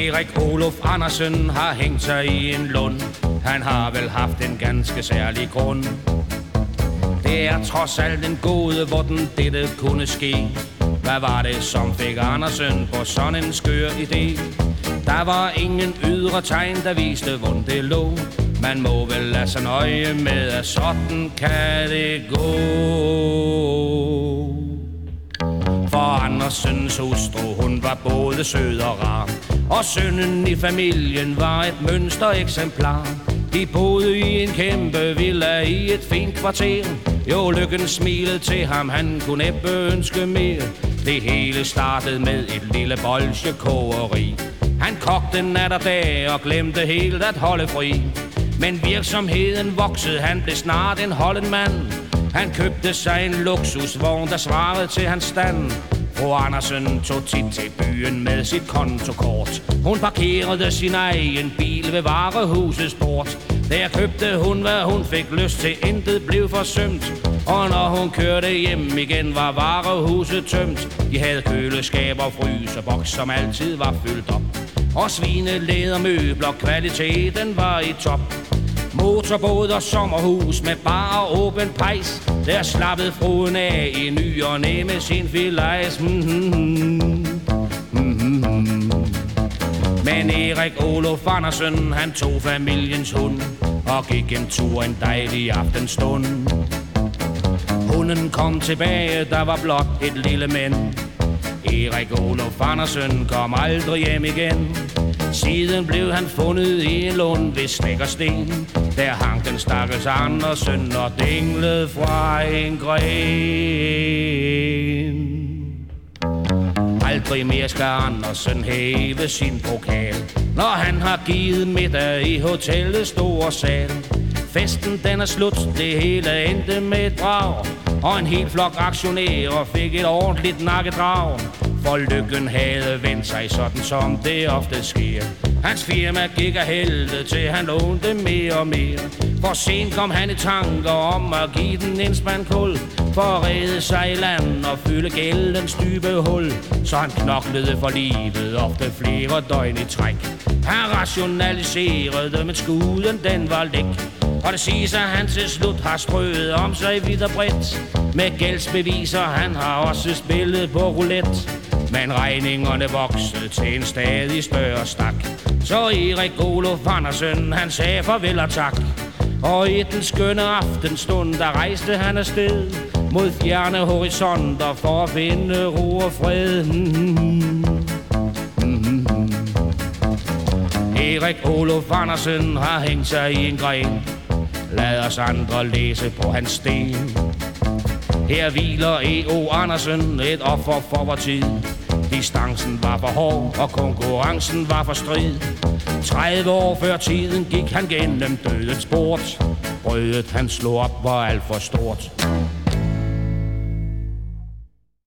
Erik Olof Andersen har hængt sig i en lund. Han har vel haft en ganske særlig grund. Det er trods alt en gode, hvor den dette kunne ske. Hvad var det, som fik Andersen på sådan en skør idé? Der var ingen ydre tegn, der viste, hvor det lå. Man må vel lade sig nøje med, at sådan kan det gå. For Andersens hustru, hun var både sød og rar. Og sønnen i familien var et mønstereksemplar. De boede i en kæmpe villa i et fint kvarter. Jo, lykken smilede til ham, han kunne næppe ønske mere. Det hele startede med et lille bolsjekogeri. Han kogte nat og dag og glemte helt at holde fri. Men virksomheden voksede, han blev snart en holden mand. Han købte sig en luksusvogn, der svarede til hans stand. Fru Andersen tog tit til byen med sit kontokort. Hun parkerede sin egen bil ved varehusets port. Der købte hun, hvad hun fik lyst til, intet blev forsømt. Og når hun kørte hjem igen, var varehuset tømt. De havde køleskab og fryseboks, som altid var fyldt op. Og svineledermøbler, kvaliteten var i top. Motorbåd og sommerhus med bar og åben pejs Der slappede fruen af i ny og næ sin filajs mm-hmm. Mm-hmm. Men Erik Olof Andersen, han tog familiens hund Og gik en tur en dejlig aftenstund Hunden kom tilbage, der var blot et lille mænd Erik Olof Andersen kom aldrig hjem igen Siden blev han fundet i en lund ved Snækkersten. Der hang den stakkels Andersen og dinglede fra en gren. Aldrig mere skal Andersen hæve sin pokal Når han har givet middag i hotellets store sal. Festen den er slut, det hele endte med et drag Og en hel flok aktionærer fik et ordentligt nakkedrag. For lykken havde vendt sig sådan som det ofte sker. Hans firma gik af helvede til han lånte mere og mere. For sent kom han i tanker om at give den en spand kul. For at redde sig i land og fylde gældens dybe hul. Så han knoklede for livet ofte flere døgn i træk. Han rationaliserede, men skuden den var læk. Og det siges, at han til slut har strøget om sig vidt og bredt. Med gældsbeviser, han har også spillet på roulette. Men regningerne voksede til en stadig større stak. Så Erik Olof Andersen, han sagde farvel og tak. Og i den skønne aftenstund, der rejste han afsted Mod fjerne horisonter for at finde ro og fred. Erik Olof Andersen har hængt sig i en gren. Lad os andre læse på hans sten. Her hviler E.O. Andersen et offer for vor tid. Distancen var for hård, og konkurrencen var for strid. 30 år før tiden gik han gennem dødens port Brødet han slog op var alt for stort.